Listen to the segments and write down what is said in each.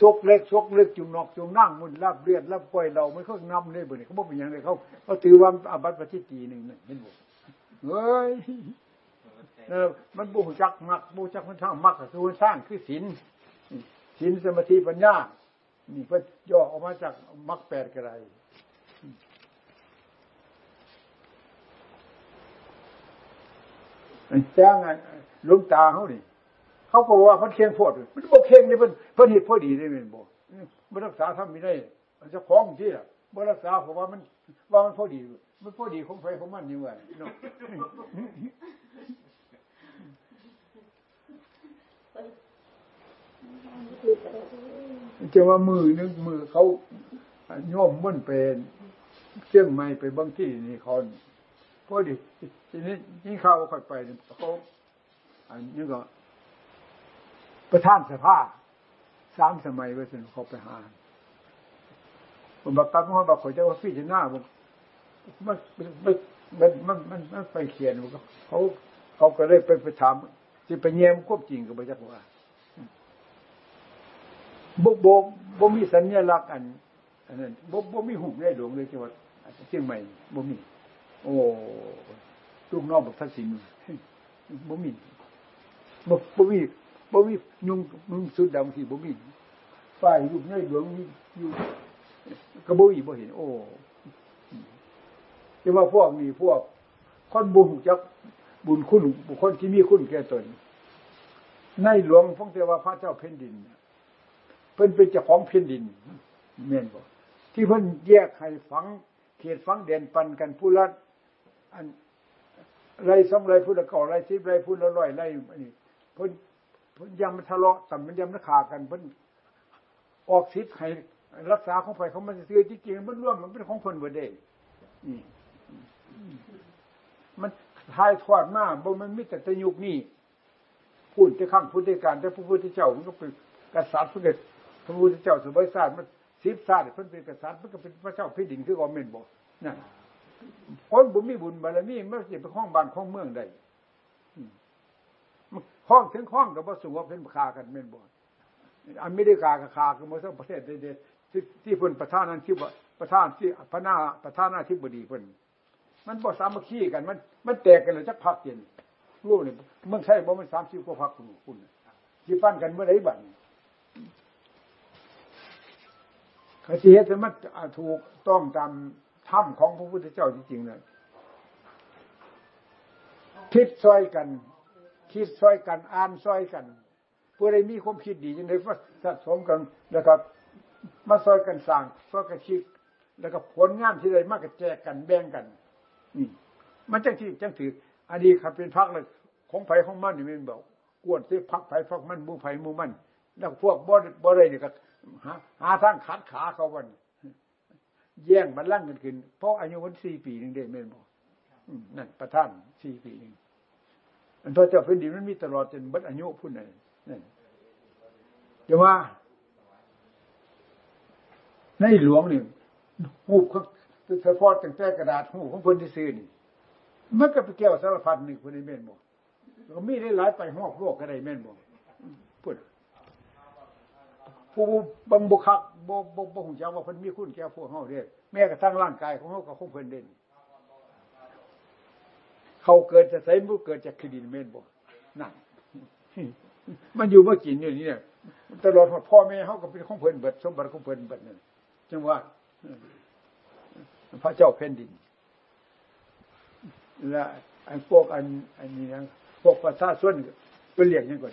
ซกเล็กซกเล็กจุงนอกจุงนั่งมุนรับเลียดรับก้อยเราไม่เขานำเลยบ่เนี่ยเขาบอกเป็นอย่างไรเขาเขาถือว่าอาบัติปฏิตีหนึ่งนี่เห็นบ่เฮ้ยเออมันบูจักมักบูจักมันทั้งมักคือสร้างคือศีลศีลสมาธิปัญญานี่เพื่อย่อออกมาจากมักแปดกระไรแจ้งไงลุงตาเขานี่ เขาก็ว่าพันเคียงโพดมันบอกเคียงนี่เพิ่นเพิ่นเหตุพอดีได้เป็นบ่มันรักษาทำไม่ได้ มันจะคล้องที่ล่ะบ่รักษาเพราะว่ามันว่ามันพอดี มันพอดีของไฟของมันนี่ว่าเนาะจะว่ามือนึงมือเขาโยมมันเป็นเชื่องไม่ไปบางที่นี่คนพอดีทีนี้ยิ่งเข้าค่อยไปเขาอันนี้ก็ ประธานสภาสามสมัยไว้สนุเขาไปหาผมบอกตัดมาบอกขอเจ้าว่าพี่จะหน้าผมมันมันมันมันมันไปเขียนเขาเขาก็เลยไปไปถามที่ไปเยี่ยมควบจริงกับพระเจ้าว่าบ่บ่บ่มีสัญลักษณ์อันอันนั้นบ่บ่มีหุบได้หลวงเลยจังหวัดเชียงใหม่บ่มี โอ้ลูกน้องบอกทักษิณบ่มีบ่บ่มี บ่มีนุ่งนุ่งสุดดำที่บ่มีฝ่ายรูปในหลวงมีอยู่ก็บ่มีบ่เห็น โอ้จะว่าพวกนี้พวกคนบุญจักบุญคุณบุคคลที่มีคุณแก่ตน ในหลวงพงเทวาพระเจ้าแผ่นดินเพิ่นเป็นเจ้าของแผ่นดินเมียนบอกที่เพิ่นแยกให้ฝัง เขตฝังเด่นปันกันผู้ละอันไรสองไรผู้ละก่อไรสิบไรผู้ละร้อยไรนี่เพิ่น เพิ่นยังมันทะเลาะต่ำมันยังมันขากันเพิ่นออกสิทธิ์ให้รักษาของไฟเขามันซื้อจริงๆมันร่วมมันเป็นของเพิ่นเบิดเด้นี่มันทายทอดมากบ่มันมีแต่ตะยุกนี่พูดจะข้างพุทธการแต่พระพุทธเจ้ามันก็เป็นกษัตริย์เพื่อพระพุทธเจ้าสมัยศาสตร์มันสิบศาสตร์เพิ่นเป็นกษัตริย์มันก็เป็นพระเจ้าแผ่ดินคือออมเมนบ่นั่นคนบุญมีบุญบารมีมันจะเป็นข้องบ้านข้องเมืองได้ ข้องถึงข้องกับว่าสูงว่าเป็นคากันเม่นบ่อเมริกากับคาคือมาสักประเทศเด็ดที่ที่เพิ่นประธานนั้นที่ว่าประธานที่พระนาประธานาธิบดีเพิ่นมันบ่สามัคคีกัน มัน มันแตกกันเลยจักพักเย็นรู้นี่เมืองไทยบ่มันสามสิบกว่าพักคุณคุณที่ปั้นกันเมื่อไรบัดเขาที่เฮ็ดมันถูกต้องตามถ้ำของพระพุทธเจ้าจริงๆเลยคิดซอยกัน คิดซอยกัน อ่านซอยกัน เพื่อได้มีความคิดดีจังไดว่าสะสมกันแล้วก็มาซอยกันสร้างซอยกันคิด แล้วก็ผลงานที่ได้มากก็แจกกันแบ่งกันนี่มันจังที่จังถืออันนี้ครับเป็นพักเลยของไผ่ของมันนี่มันบอกกวนที่พักไผ่พักมันมูไผ่มูมันแล้วพวกบ่บ่ได้เนี่ยก็หาหาทางขัดขาเขาวันแย่งมันลั่งกันขึ้น เพราะอายุวันสี่ปีหนึ่งเด็กเมนบอกนั่นประท่านสี่ปีหนึ่ง อันพระเจ้าแผ่นดินมันมีตลอดจนบัดอายุพุ่นนั่นนั่นจะว่า ในหลวงนี่หูเขาเฉพาะตั้งแต่กระดาษหูของคนที่ซื้อนี่มันก็ไปเกี่ยวสารพัดหนึ่งคนในเม่นบอกมีได้หลายไปหอกโลกก็ได้เม่นบอกพูดผู้บังบุคักบ่บ่บ่หงจักว่าเพิ่นมีคุณแก่พวกเฮาเด้แม้กระทั่งร่างกายของเฮาก็คงเพิ่นเด่น เขาเกิดจะใส่บ่เกิดจากขีดินเม่นบ่นั่นมันอยู่เมากินอยู่นี่เนี่ยตลอดพ่อแม่เฮาก็เป็นของเพลินเบิด สมบัติของเพลินเบิดนั่นจังว่าพระเจ้าแผ่นดิน และไอ้พวกอัน อันนี้นะพวกประชาชนเป็นเรียกยังก่อน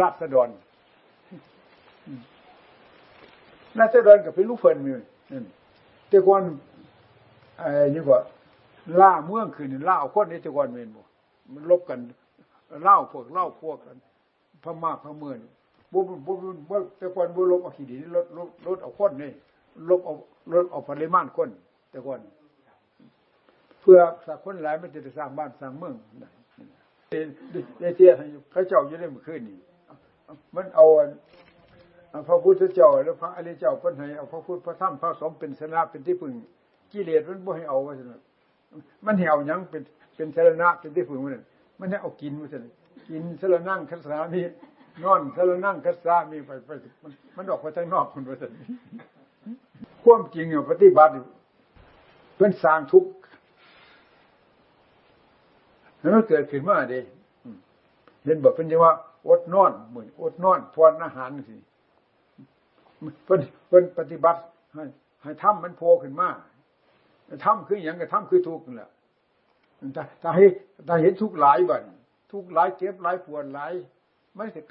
ราษฎรราษฎรกับเป็นลูกเฟินมี แต่ก่อนไอ้นี่ก็ล่าเมืองคืนล่าคนนี้แต่ก่อนเมนบ่มันลบกันเล่าพวกเล่าพวกกันพม่าพม่าบุบบุบบุแต่ก่อนบุลบเอาขี้ดินลดลดลดเอาคนนี่ลบเอาลดเอาปริมาณคน แต่ก่อนเพื่อสักคนหลายมันจะได้สร้างบ้านสร้างเมืองได้เตี้ยพระเจ้าจะได้มาขึ้นนี่มันเอา พระพุทธเจ้าแล้วพระอริยเจ้าเป็นให้เอาพระพุทธพระธรรมพระสงฆ์เป็นสนะเป็นที่พึ่งกิเลสมันบ่ให้เอาว่าซั่นมันให้เอาหยังเป็นเป็นสนะเป็นที่พึ่งมันมันให้เอากินว่าซั่นกินสละนั่งคัสามีนอนสละนั่งคัสามีไปไปมันมันออกไปทางนอกคนประเสริฐความจริงอยู่ปฏิบัติเพื่นสร้างทุกข์แล้วมันเกิดขึ้นมาเด้เห็นบอกเป็นยังว่าอดนอนเหมือนอดนอนทวนอาหารสิ เพิ่นเพิ่นปฏิบัติให้ให้ทำมันโผล่ขึ้นมาทำคืออย่างกับทำคือทุกข์นั่นแหละถ้าถ้าให้ถ้าเห็นทุกข์หลายบันทุกข์หลายเจ็บหลายปวดหลายมันจะ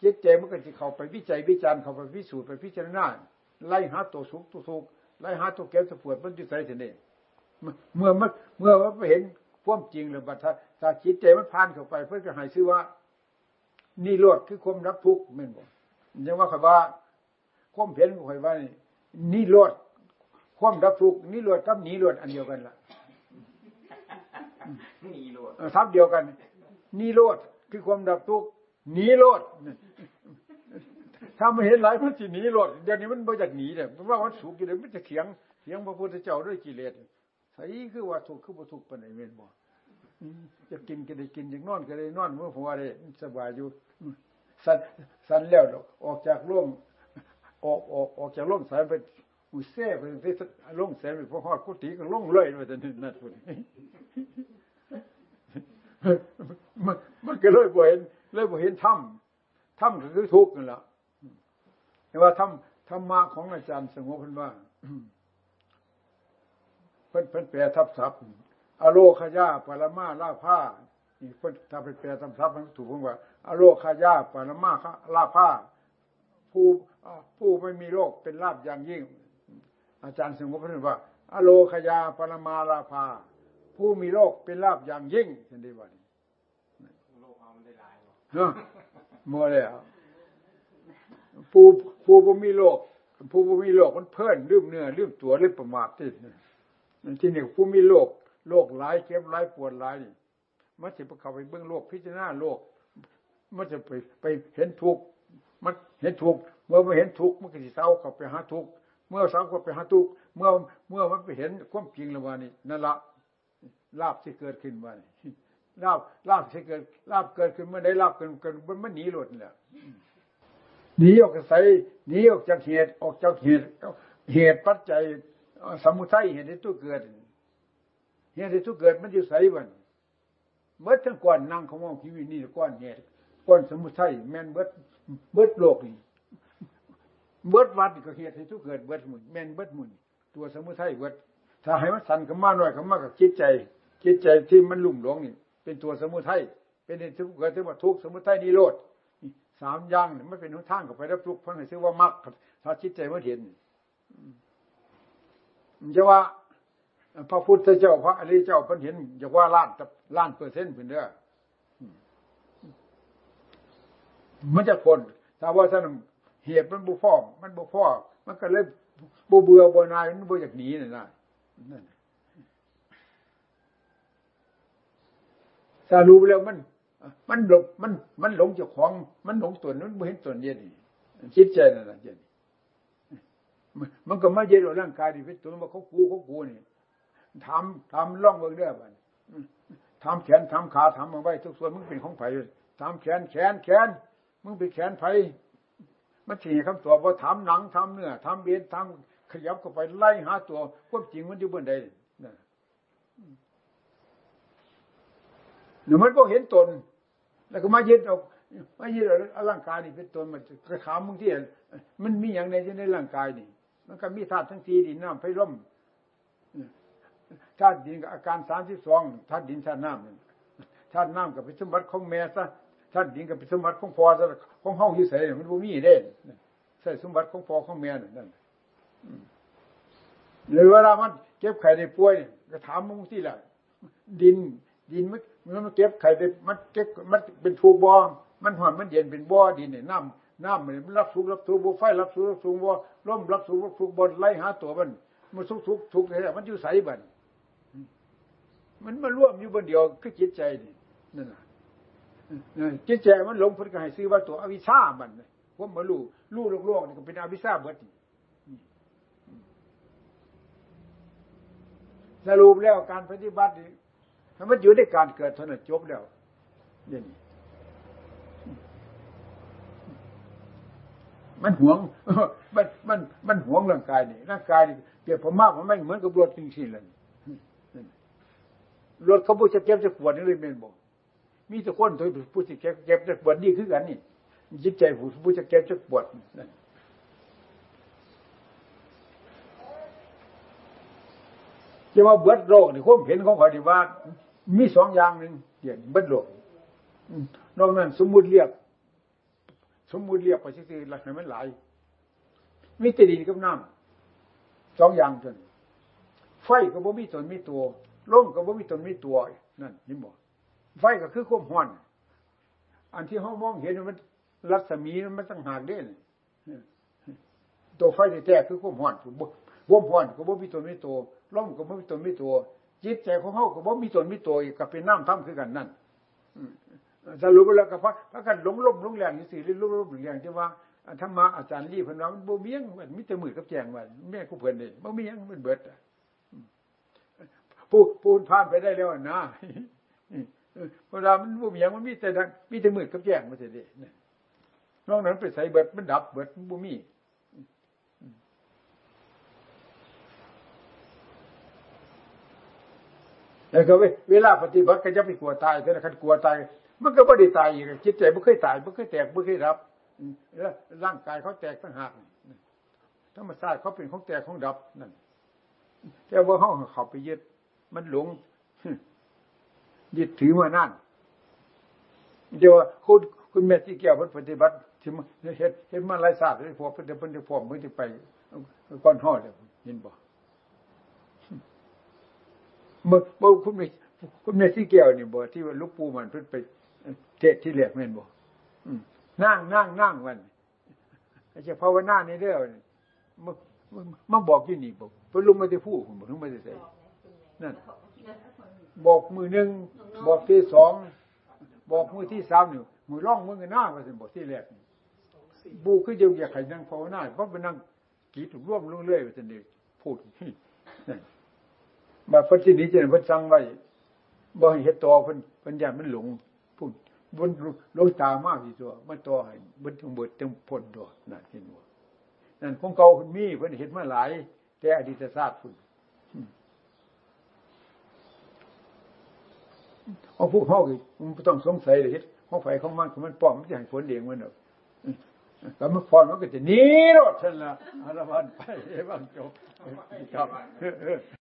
เจ็บใจมันก็จะเข้าไปวิจัยวิจารณ์เข้าไปพิสูจน์ไปพิจารณาไล่หาตัวสุขตัวทุกข์ไล่หาตัวเก็บตัวปวดมันจะใส่ถึงนี่เมื่อมันเมื่อว่าเห็นความจริงเลยบัดถ้าถ้าจิตใจมันผ่านเข้าไป เพื่อจะหายชื่อว่านี่โลดคือความรับทุกข์ไม่บอกยังว่าคำว่า ความเห็นข่อยว่านี่โลดความรับทุกข์นี่โลดกับหนีโลดอันเดียวกันล่ะนี่โลดทับเดียวกัน นี่โลดคือความดับทุกข์หนีโลดถ้าไม่เห็นหลายมันสิหนีโลดเดี๋ยวนี้มันไม่จากหนีเนี่ยเพราะว่ามันสุกอยู่เลยมันจะเขียงเขียงพระพุทธเจ้าด้วยกิเลสใส่คือว่าถูกคือบ่ถูกปานไหนเม่นบ่จะกินก็ได้กินอย่างนอนก็ได้นอนเมื่อหัวได้สบายอยู่สันสันแล้วออกจากร่ม ออกออกออกจากร่มสายไปอุเซ่ไปที่ร่มแสนไปพอหอดกุฏิก็ล่งเลยไปแต่นั่นพุ่นมันมันก็เลยบ่เห็นเลยบ่เห็นถ้ำถ้ำก็คือทุกข์นั่นแหละแต่ว่าธรรมธรรมะของอาจารย์สงบเพิ่นว่าเพิ่นเพิ่นแปลทับศัพท์อโลคายาปรมาลาผ้านี่เพิ่นถ้าเป็นแปลทับศัพท์มันถูกผมว่า อโลคายาปรมาลาผ้า ผู้ผู้ไม่มีโรคเป็นลาบอย่างยิ่ง อาจารย์สงบเพิ่นว่า อโลคายาปรมาลาภา ผู้มีโรคเป็นลาบอย่างยิ่งเห็นได้บ่โรคมันได้หลายเนาะมัวแล้วผู้ผู้บ่มีโรคผู้บ่มีโรคมันเพิ่นลืมเนื้อลืมตัวลืมประมาทที่ที่นี่ผู้มีโรคโรคหลายเจ็บหลายปวดหลายนี่มันจะไปเข้าไปเบื้องโลกพิจารณาโลกมันจะไปไปเห็นทุกข์ มันเห็นทุกข์เมื่อไม่เห็นทุกข์มันก็จะเศร้าเข้าไปหาทุกข์เมื่อเศร้าเข้าไปหาทุกข์เมื่อเมื่อมันไปเห็นความจริงแล้วว่านี่นั่นละลาบที่เกิดขึ้นว่านี่ลาบลาบที่เกิดลาบเกิดขึ้นเมื่อได้ลาบเกิดเกิดมันมันหนีหลุดเนี่ยหนีออกจากใสหนีออกจากเหตุออกจากเหตุเหตุปัจจัยสมุทัยเหตุที่ตัวเกิดเหตุที่ตัวเกิดมันอยู่ใสบันเมื่อทั้งก่อนนั่งเขามองชีวิตนี่ก้อนเหตุ ก้นสมุทัยแม่นเบิดเบิดโลกนี่เบิดวัดก็เหตุที่ตัวเกิดเบิดมุนแม่นเบิดมุนตัวสมุทัยเบิดถ้าให้มันสั่นขึ้นมาหน่อยขึ้นมากับคิดใจ คิดใจที่มันลุ่มหลงนี่ เป็นตัวสมุทัยเป็นเหตุที่เกิดที่ว่าทุกสมุทัยนิโรธสามอย่างเนี่ยไม่เป็นหนทางกับไปรับทุกเพราะไหนชื่อว่ามรรคถ้าคิดใจว่าเห็นจะว่าพระพุทธเจ้าพระอริยเจ้าเพิ่นเห็นจะว่าล้านล้านเปอร์เซ็นต์เพิ่นเด้อ มันจะคนถ้าว่าท่านเหตุมันบุฟอมมันบุฟอมันก็เลยบุเบื่อบุนายมันบุอยากหนีน่ะนะถ้ารู้แล้วมัน มันหลงมันมันหลงเจ้าของ มันหลงตัวนั้นไม่เห็นตัวเย็นคิดใจนั่นแหละเย็นมันก็ไม่เย็นร่างกายนี่เป็นตัวมันเขากูเขากูนี่ทำทำล่องเบิ่งเด้อบันทำแขนทำขาทำมาไว้ทุกส่วนมึงเป็นของไผ่ทำแขนแขนแขน มึงเป็นแขนไผ่มันถี่คำตอบว่าทำหนังทำเนื้อทำเบียนทำขยับเข้าไปไล่หาตัวความจริงมันอยู่บนใดเนี่ยมันก็เห็นตน แล้วก็มายึดเอามายึดเอาร่างกายนี่เป็นตนมันกระถามมึงที่มันมีอย่างในในร่างกายนี่ มันก็มีธาตุทั้งสี่ดินน้ำไฟลมธาตุดินกับอาการสามสิบสองธาตุดินธาตุน้ำธาตุน้ำกับเป็นสมบัติของแม่ซะ ธาตุดินกับเป็นสมบัติของพ่อซะของเฮาที่ใส่มันบ่มีเด้ใส่สมบัติของพ่อของแม่นั่นหรือเวลามันเก็บไข่ในป่วยก็ถามมึงที่ละดิน ดินมันมันเก็บไข่ได้มันเก็บมันเป็นทูบอมันหอมมันเย็นเป็นบ่อดินเนี่ยน้ำน้ำมันรับสูบรับสูบบ่ไฟรับสูบรับสูบบ่ร่มรับสูบรับสูบบนไล่หาตัวมันมันทุกทุกทุกเลยมันอยู่ใสบันมันมาร่วมอยู่บนเดียวคือจิตใจนี่นั่นแหละ จิตใจมันหลงพุทธก็ให้ซื้อว่าตัวอวิชามันพวกมาลู่ลู่โลกๆนี่ก็เป็นอวิชชาเบิดสรุปแล้วการปฏิบัตินี่ถ้ามันอยู่ในการเกิดเท่านั้นจบแล้วนี่มันหวง มัน มัน มันหวงร่างกายนี่ร่างกายนี่เปรียบผมมากผมไม่เหมือนกับรถจริงๆเลยรถเขาบูชาเก็บจะขวดนี่เลยเมนบอก มีแต่คนตัวผู้จะเก็บเก็บจะปวดนี่คือกันนี่จิตใจผู้ผู้จะเก็บจะปวดนั่นจะมาเบิดโลกนี่ความเห็นของขอดีว่า มีสองอย่างหนึ่งเดี๋ยวเบิดโลกนอกนั้น สมมุติเรียก สมมุติเรียกไปซื่อๆหลักนั้นมันหลายมีแต่ดินกับน้ำสองอย่างจนไฟก็บ่มีตนมีตัวลมก็บ่มีตนมีตัวนั่นเห็นบ่ ไฟก็คือความร้อน อันที่เขามองเห็นมัน รัศมีมันตั้งหากเด่นตัวไฟแท้ๆคือความร้อนความร้อนก็บ่มีตนมีตัวลมก็บ่มีตนมีตัวจิตใจของเขาก็บ่มีตนมีตัวอีกก็เป็นน้ำท่ำคือกันนั่นสรุปแล้วก็พักพักกันหลงลมหลงแรงนี่สิหลงลมหลงแรงที่ว่าธรรมะอาจารย์รีพนว่ามันบ่มียังมันมีแต่มือกับแจงว่าแม่กูเพิ่อนนี่บ่มียังมันเบิดผู้ปูนผ่านไปได้แล้วนะ เวลามันบ่มีหยังมันมีแต่ดังมีแต่มือกับแจ้งมาสิเด้นอกนั้นไปใส่เบิดมันดับเบิดบวมีแล้วก็เวลาปฏิบัติก็จะไปกลัวตายแต่ละคันกลัวตาย มันก็ไม่ได้ตายอีกจิตใจไม่เคยตายไม่เคยแตกไม่เคยรับแล้วร่างกายเขาแตกต่างหากธรรมชาติเขาเป็นของแตกของดับนั่นแต่ว่าเขาเขาไปยึดมันหลง ยึดถือมานั่นเดี๋ยวคุณคุณแม่ที่เกี่ยวกับปฏิบัติที่เห็นเห็นมาหลายศาสตร์เลยพอเพิ่นเพิ่นจะพร้อมเพิ่นจะไปก้อนห่อเลยเห็นบ่เมื่อเมื่อคุณแม่คุณแม่ที่เกี่ยวนี่บ่ที่ว่าลูกปูมันเพิ่นไปเทศที่เหลือแม่นบ่นั่งนั่งนั่งวันไอ้เจะภาวนาในเรื่องมันมันบอกยี่นี่บอกเพิ่นลงมาจะพูดผมบอกลงมาจะใส่นั่นบอกมือหนึ่ง บอกที่สองบอกมือที่สามนี่มือร่องมือหน้ามาสิบอกที่แรกบูคือเดียวอยากให้นั่งภาวนาเพราะไปนั่งกีดร่วมเรื่อยๆไปจนเด็กพูดมาพัฒนี้จะพัฒสั่งไว้บ่ให้เฮ็ดตัวเพิ่นเพิ่นยานมันหลงพูดบนลงตามากที่ตัวมันตัวให้บิ่ทั้งเบิดทั้งพ้นตัวนั่นเห็นบ่นั่นของเก่าเพิ่นมีเพิ่นเห็นมาหลาย แต่อดีตชาติพุ่น เอาพวกเฮาคือมันต้องสงสัยเลยเฮ็ดของไฟของมันมันป้อมมันจะให้ฝนเดียงมันหรอกแต่มันฟอนมันก็จะหนีรถฉันละอารวันไปบ้างจบครับ